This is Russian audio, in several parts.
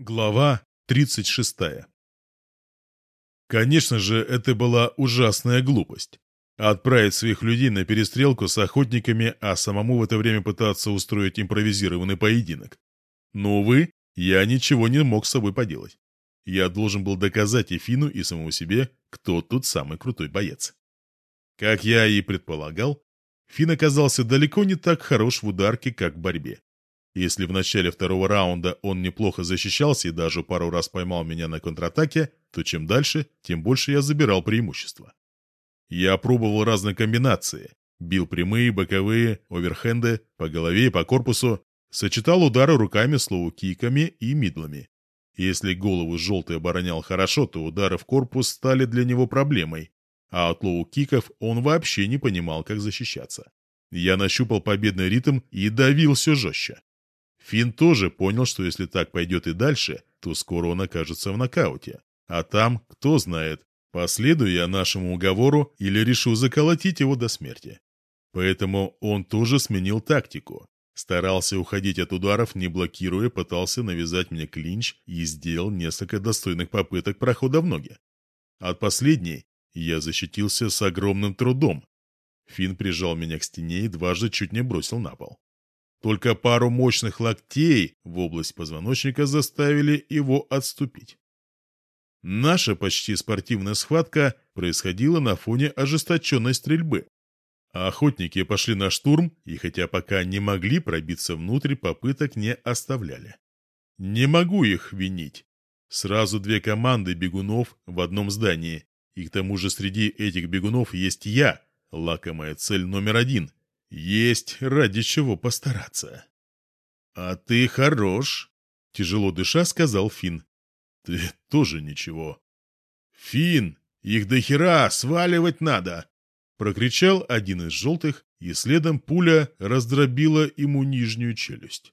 Глава 36 Конечно же, это была ужасная глупость. Отправить своих людей на перестрелку с охотниками, а самому в это время пытаться устроить импровизированный поединок. Но, увы, я ничего не мог с собой поделать. Я должен был доказать и Фину, и самому себе, кто тут самый крутой боец. Как я и предполагал, Фин оказался далеко не так хорош в ударке, как в борьбе. Если в начале второго раунда он неплохо защищался и даже пару раз поймал меня на контратаке, то чем дальше, тем больше я забирал преимущество. Я пробовал разные комбинации. Бил прямые, боковые, оверхенды, по голове и по корпусу. Сочетал удары руками с лоу-киками и мидлами. Если голову желтый оборонял хорошо, то удары в корпус стали для него проблемой. А от лоу-киков он вообще не понимал, как защищаться. Я нащупал победный ритм и давил все жестче. Финн тоже понял, что если так пойдет и дальше, то скоро он окажется в нокауте. А там, кто знает, последую я нашему уговору или решу заколотить его до смерти. Поэтому он тоже сменил тактику. Старался уходить от ударов, не блокируя, пытался навязать мне клинч и сделал несколько достойных попыток прохода в ноги. От последней я защитился с огромным трудом. Финн прижал меня к стене и дважды чуть не бросил на пол. Только пару мощных локтей в область позвоночника заставили его отступить. Наша почти спортивная схватка происходила на фоне ожесточенной стрельбы. охотники пошли на штурм, и хотя пока не могли пробиться внутрь, попыток не оставляли. Не могу их винить. Сразу две команды бегунов в одном здании, и к тому же среди этих бегунов есть я, лакомая цель номер один, есть ради чего постараться. «А ты хорош», — тяжело дыша сказал Фин. «Ты тоже ничего». «Фин, их до хера сваливать надо!» Прокричал один из желтых, и следом пуля раздробила ему нижнюю челюсть.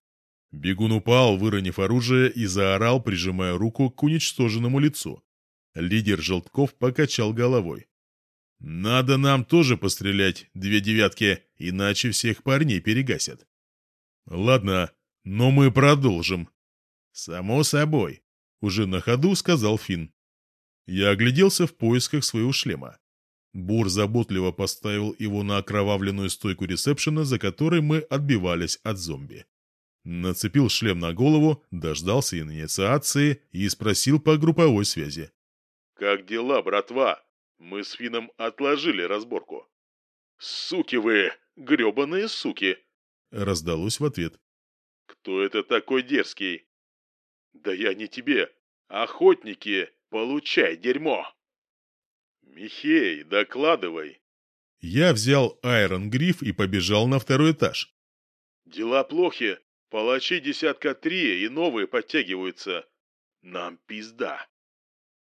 Бегун упал, выронив оружие, и заорал, прижимая руку к уничтоженному лицу. Лидер желтков покачал головой. «Надо нам тоже пострелять, две девятки, иначе всех парней перегасят». «Ладно, но мы продолжим». «Само собой», — уже на ходу сказал Финн. Я огляделся в поисках своего шлема. Бур заботливо поставил его на окровавленную стойку ресепшена, за которой мы отбивались от зомби. Нацепил шлем на голову, дождался инициации и спросил по групповой связи. «Как дела, братва?» Мы с Фином отложили разборку. «Суки вы! грёбаные суки!» Раздалось в ответ. «Кто это такой дерзкий?» «Да я не тебе! Охотники! Получай дерьмо!» «Михей, докладывай!» Я взял Айрон Гриф и побежал на второй этаж. «Дела плохи. Палачи десятка три и новые подтягиваются. Нам пизда!»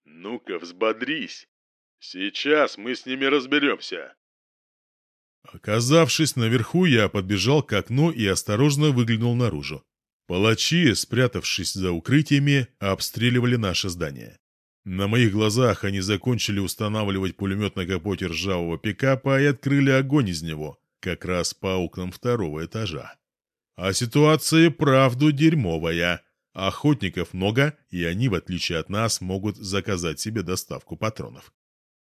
«Ну-ка, взбодрись!» Сейчас мы с ними разберемся. Оказавшись наверху, я подбежал к окну и осторожно выглянул наружу. Палачи, спрятавшись за укрытиями, обстреливали наше здание. На моих глазах они закончили устанавливать пулемет на капоте ржавого пикапа и открыли огонь из него, как раз по окнам второго этажа. А ситуация правду дерьмовая. Охотников много, и они, в отличие от нас, могут заказать себе доставку патронов.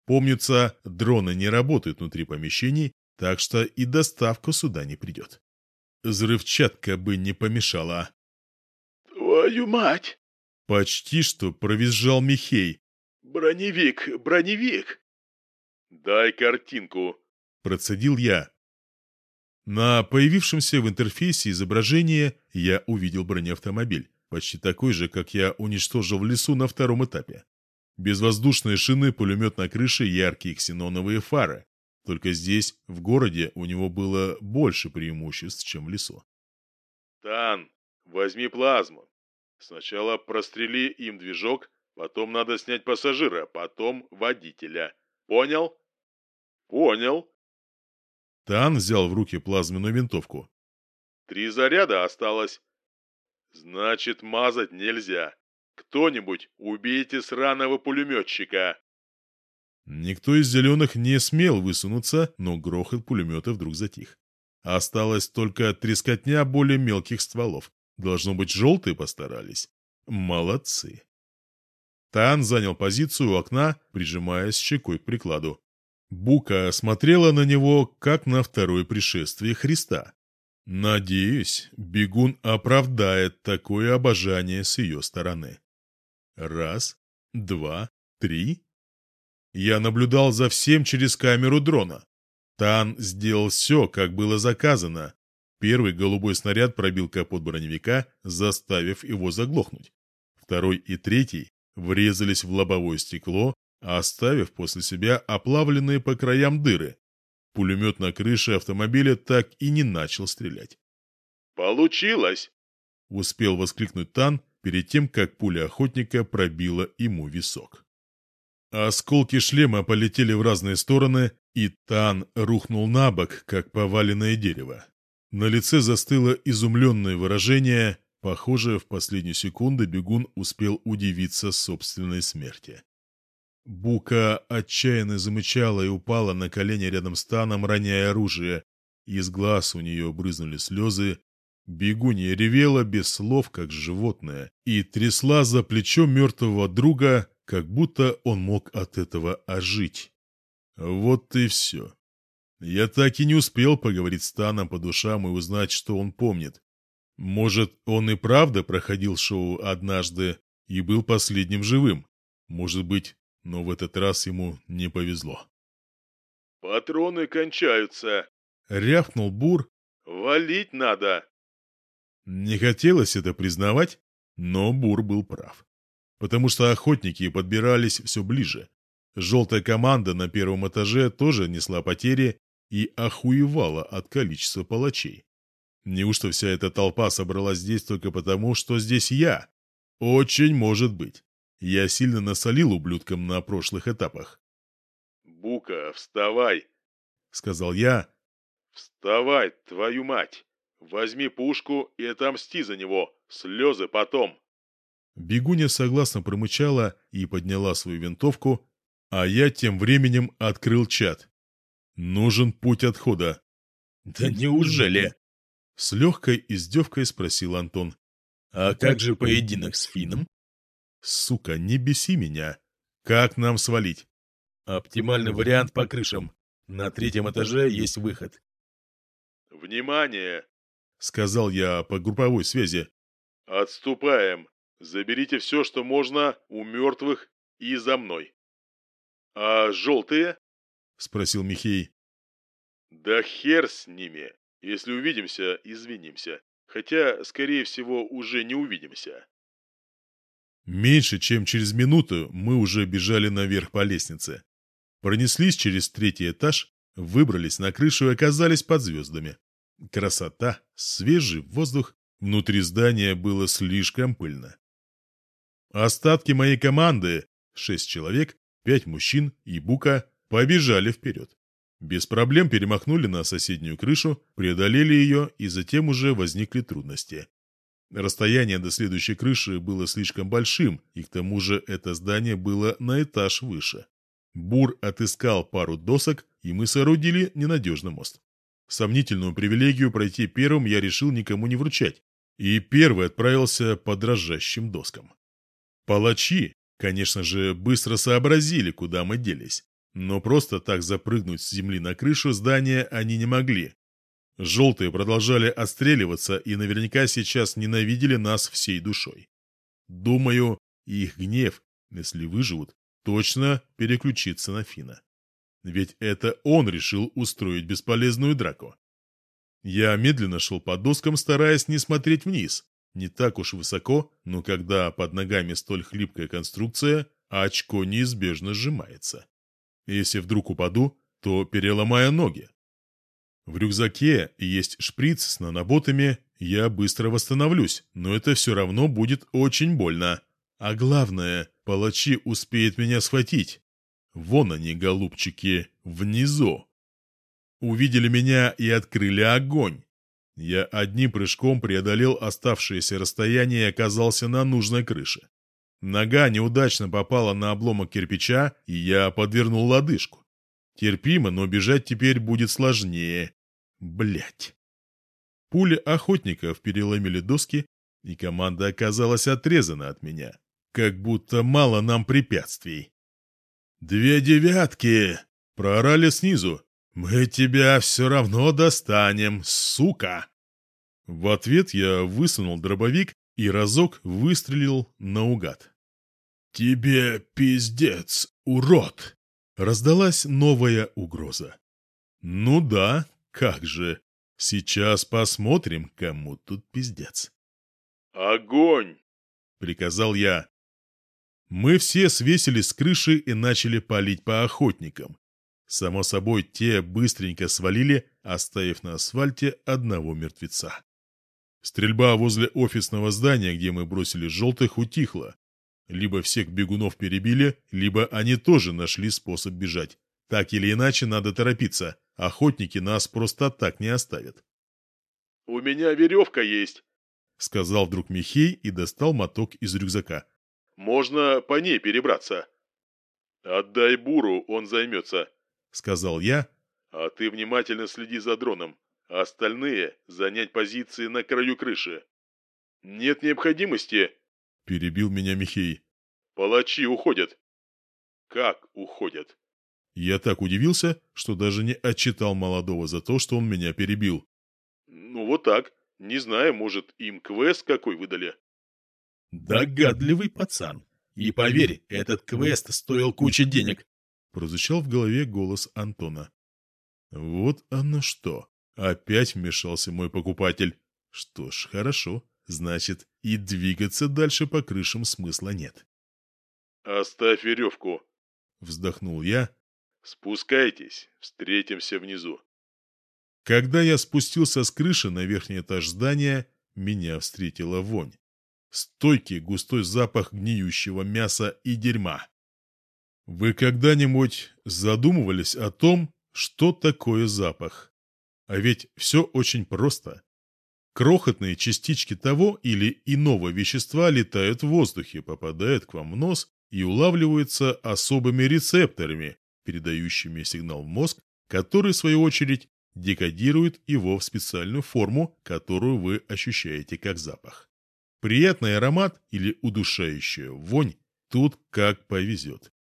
Помнится, дроны не работают внутри помещений, так что и доставка сюда не придет. Взрывчатка бы не помешала. «Твою мать!» Почти что провизжал Михей. «Броневик, броневик!» «Дай картинку», — процедил я. На появившемся в интерфейсе изображении я увидел бронеавтомобиль, почти такой же, как я уничтожил в лесу на втором этапе. Безвоздушные шины, пулемет на крыше, яркие ксеноновые фары. Только здесь, в городе, у него было больше преимуществ, чем в лесу. «Тан, возьми плазму. Сначала прострели им движок, потом надо снять пассажира, потом водителя. Понял?» «Понял». Тан взял в руки плазменную винтовку. «Три заряда осталось. Значит, мазать нельзя. Кто-нибудь убейте сраного пулеметчика!» Никто из зеленых не смел высунуться, но грохот пулемета вдруг затих. Осталась только трескотня более мелких стволов. Должно быть, желтые постарались. Молодцы. Тан занял позицию у окна, прижимаясь щекой к прикладу. Бука смотрела на него, как на второе пришествие Христа. Надеюсь, бегун оправдает такое обожание с ее стороны. Раз, два, три. Я наблюдал за всем через камеру дрона. Тан сделал все, как было заказано. Первый голубой снаряд пробил капот броневика, заставив его заглохнуть. Второй и третий врезались в лобовое стекло, оставив после себя оплавленные по краям дыры. Пулемет на крыше автомобиля так и не начал стрелять. «Получилось!» — успел воскликнуть Тан перед тем, как пуля охотника пробила ему висок. Осколки шлема полетели в разные стороны, и Тан рухнул на бок, как поваленное дерево. На лице застыло изумленное выражение, похоже, в последнюю секунду бегун успел удивиться собственной смерти. Бука отчаянно замычала и упала на колени рядом с Таном, роняя оружие. Из глаз у нее брызнули слезы. Бегунья ревела без слов, как животное, и трясла за плечо мертвого друга, как будто он мог от этого ожить. Вот и все. Я так и не успел поговорить с Таном по душам и узнать, что он помнит. Может, он и правда проходил шоу однажды и был последним живым. Может быть, но в этот раз ему не повезло. «Патроны кончаются!» — рявкнул Бур. «Валить надо!» Не хотелось это признавать, но Бур был прав. Потому что охотники подбирались все ближе. Желтая команда на первом этаже тоже несла потери и охуевала от количества палачей. Неужто вся эта толпа собралась здесь только потому, что здесь я? Очень может быть. Я сильно насолил ублюдкам на прошлых этапах. «Бука, вставай!» — сказал я. «Вставай, твою мать! Возьми пушку и отомсти за него, слезы потом!» Бегуня согласно промычала и подняла свою винтовку, а я тем временем открыл чат. Нужен путь отхода. «Да неужели?» С легкой издевкой спросил Антон. «А как же поединок с Фином?» «Сука, не беси меня! Как нам свалить?» «Оптимальный вариант по крышам. На третьем этаже есть выход». «Внимание!» — сказал я по групповой связи. «Отступаем. Заберите все, что можно у мертвых и за мной». «А желтые?» — спросил Михей. «Да хер с ними. Если увидимся, извинимся. Хотя, скорее всего, уже не увидимся». Меньше чем через минуту мы уже бежали наверх по лестнице. Пронеслись через третий этаж, выбрались на крышу и оказались под звездами. Красота, свежий воздух, внутри здания было слишком пыльно. Остатки моей команды, шесть человек, пять мужчин и Бука, побежали вперед. Без проблем перемахнули на соседнюю крышу, преодолели ее, и затем уже возникли трудности. Расстояние до следующей крыши было слишком большим, и к тому же это здание было на этаж выше. Бур отыскал пару досок, и мы соорудили ненадежный мост. Сомнительную привилегию пройти первым я решил никому не вручать, и первый отправился по дрожащим доскам. Палачи, конечно же, быстро сообразили, куда мы делись, но просто так запрыгнуть с земли на крышу здания они не могли, Желтые продолжали отстреливаться и наверняка сейчас ненавидели нас всей душой. Думаю, их гнев, если выживут, точно переключится на Фина. Ведь это он решил устроить бесполезную драку. Я медленно шел по доскам, стараясь не смотреть вниз. Не так уж высоко, но когда под ногами столь хлипкая конструкция, очко неизбежно сжимается. Если вдруг упаду, то переломаю ноги. В рюкзаке есть шприц с наноботами, я быстро восстановлюсь, но это все равно будет очень больно. А главное, палачи успеют меня схватить. Вон они, голубчики, внизу. Увидели меня и открыли огонь. Я одним прыжком преодолел оставшееся расстояние и оказался на нужной крыше. Нога неудачно попала на обломок кирпича, и я подвернул лодыжку. Терпимо, но бежать теперь будет сложнее. Блять. Пули охотников переломили доски, и команда оказалась отрезана от меня. Как будто мало нам препятствий. «Две девятки!» — проорали снизу. «Мы тебя все равно достанем, сука!» В ответ я высунул дробовик и разок выстрелил наугад. «Тебе пиздец, урод!» — раздалась новая угроза. «Ну да, как же. Сейчас посмотрим, кому тут пиздец». «Огонь!» — приказал я. Мы все свесились с крыши и начали палить по охотникам. Само собой, те быстренько свалили, оставив на асфальте одного мертвеца. Стрельба возле офисного здания, где мы бросили желтых, утихла. Либо всех бегунов перебили, либо они тоже нашли способ бежать. Так или иначе, надо торопиться. Охотники нас просто так не оставят. «У меня веревка есть», — сказал вдруг Михей и достал моток из рюкзака. «Можно по ней перебраться». «Отдай Буру, он займется», — сказал я. «А ты внимательно следи за дроном остальные — занять позиции на краю крыши. «Нет необходимости», — перебил меня Михей. «Палачи уходят». «Как уходят?» Я так удивился, что даже не отчитал молодого за то, что он меня перебил. «Ну вот так. Не знаю, может, им квест какой выдали». «Догадливый пацан. И поверь, этот квест стоил кучу денег», — прозвучал в голове голос Антона. «Вот оно что. Опять вмешался мой покупатель. Что ж, хорошо. Значит, и двигаться дальше по крышам смысла нет. «Оставь веревку», — вздохнул я. «Спускайтесь, встретимся внизу». Когда я спустился с крыши на верхний этаж здания, меня встретила вонь. Стойкий густой запах гниющего мяса и дерьма. Вы когда-нибудь задумывались о том, что такое запах? А ведь все очень просто. Крохотные частички того или иного вещества летают в воздухе, попадают к вам в нос и улавливаются особыми рецепторами, передающими сигнал в мозг, который, в свою очередь, декодирует его в специальную форму, которую вы ощущаете как запах. Приятный аромат или удушающая вонь тут как повезет.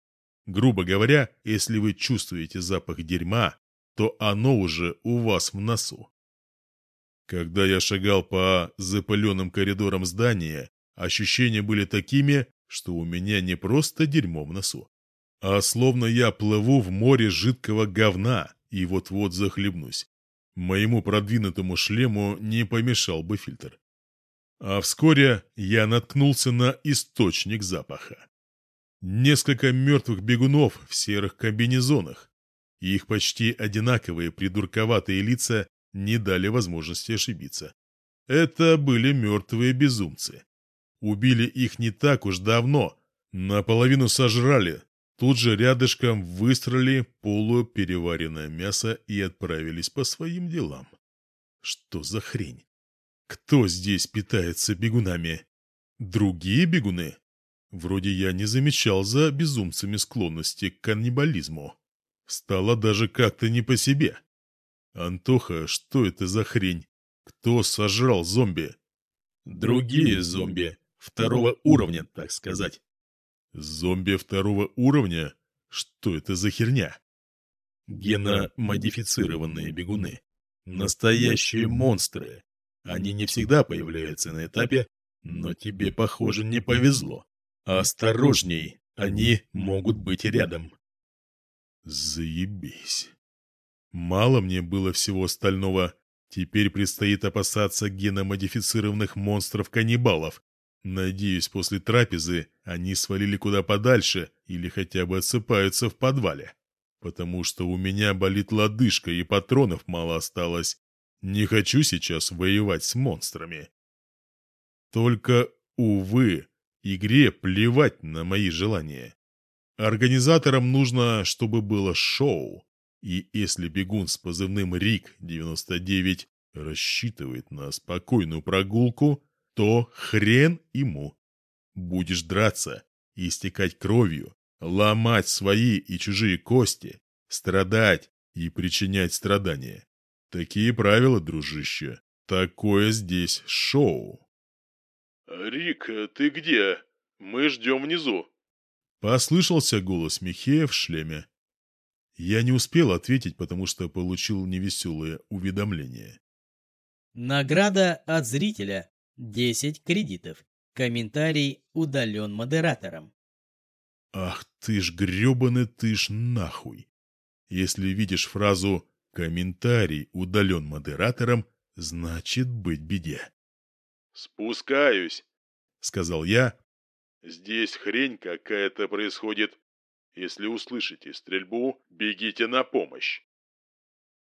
Грубо говоря, если вы чувствуете запах дерьма, то оно уже у вас в носу. Когда я шагал по запыленным коридорам здания, ощущения были такими, что у меня не просто дерьмо в носу, а словно я плыву в море жидкого говна и вот-вот захлебнусь. Моему продвинутому шлему не помешал бы фильтр. А вскоре я наткнулся на источник запаха. Несколько мертвых бегунов в серых комбинезонах, их почти одинаковые придурковатые лица не дали возможности ошибиться. Это были мертвые безумцы. Убили их не так уж давно, наполовину сожрали, тут же рядышком выстрелили полупереваренное мясо и отправились по своим делам. Что за хрень? Кто здесь питается бегунами? Другие бегуны? Вроде я не замечал за безумцами склонности к каннибализму. Стало даже как-то не по себе. «Антоха, что это за хрень? Кто сожрал зомби?» «Другие зомби. Второго уровня, так сказать». «Зомби второго уровня? Что это за херня?» «Геномодифицированные бегуны. Настоящие монстры. Они не всегда появляются на этапе, но тебе, похоже, не повезло. Осторожней, они могут быть рядом». Заебись. Мало мне было всего остального. Теперь предстоит опасаться геномодифицированных монстров-каннибалов. Надеюсь, после трапезы они свалили куда подальше или хотя бы отсыпаются в подвале. Потому что у меня болит лодыжка и патронов мало осталось. Не хочу сейчас воевать с монстрами. Только, увы, игре плевать на мои желания. Организаторам нужно, чтобы было шоу. И если бегун с позывным РИК-99 рассчитывает на спокойную прогулку, то хрен ему. Будешь драться, истекать кровью, ломать свои и чужие кости, страдать и причинять страдания. Такие правила, дружище. Такое здесь шоу. «Рик, ты где? Мы ждем внизу». Послышался голос Михея в шлеме. Я не успел ответить, потому что получил невеселое уведомление. Награда от зрителя. 10 кредитов. Комментарий удален модератором. Ах ты ж гребаный ты ж нахуй. Если видишь фразу «комментарий удален модератором», значит быть беде. «Спускаюсь», — сказал я. «Здесь хрень какая-то происходит. Если услышите стрельбу, бегите на помощь».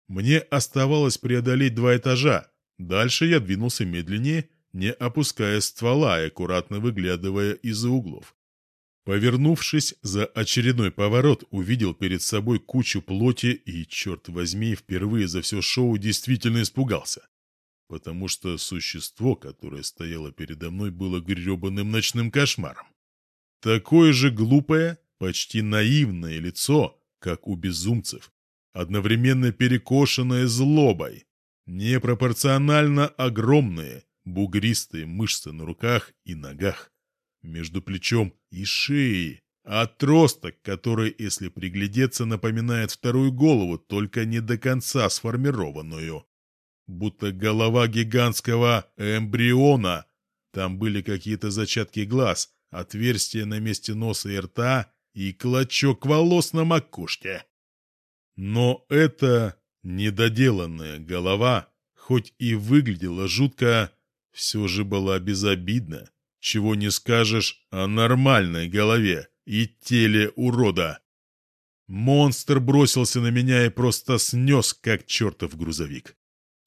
Мне оставалось преодолеть два этажа. Дальше я двинулся медленнее, не опуская ствола и аккуратно выглядывая из-за углов. Повернувшись за очередной поворот, увидел перед собой кучу плоти и, черт возьми, впервые за все шоу действительно испугался. Потому что существо, которое стояло передо мной, было гребаным ночным кошмаром. Такое же глупое, почти наивное лицо, как у безумцев, одновременно перекошенное злобой, непропорционально огромные, бугристые мышцы на руках и ногах, между плечом и шеей, отросток, который, если приглядеться, напоминает вторую голову, только не до конца сформированную. Будто голова гигантского эмбриона. Там были какие-то зачатки глаз, отверстия на месте носа и рта и клочок волос на макушке. Но это недоделанная голова, хоть и выглядела жутко, все же была безобидна. Чего не скажешь о нормальной голове и теле урода. Монстр бросился на меня и просто снес, как чертов грузовик.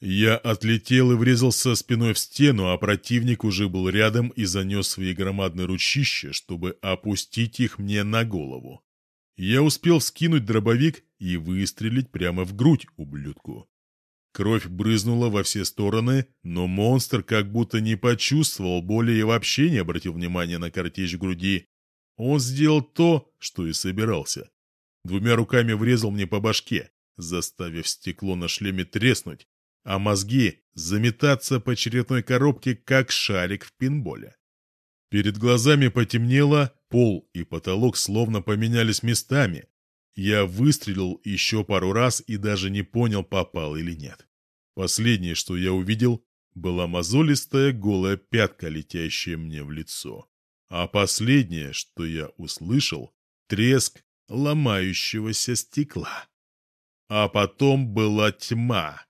Я отлетел и врезался спиной в стену, а противник уже был рядом и занес свои громадные ручища, чтобы опустить их мне на голову. Я успел скинуть дробовик и выстрелить прямо в грудь ублюдку. Кровь брызнула во все стороны, но монстр как будто не почувствовал боли и вообще не обратил внимания на картечь груди. Он сделал то, что и собирался. Двумя руками врезал мне по башке, заставив стекло на шлеме треснуть, а мозги заметаться по очередной коробке, как шарик в пинболе. Перед глазами потемнело, пол и потолок словно поменялись местами. Я выстрелил еще пару раз и даже не понял, попал или нет. Последнее, что я увидел, была мозолистая голая пятка, летящая мне в лицо. А последнее, что я услышал, треск ломающегося стекла. А потом была тьма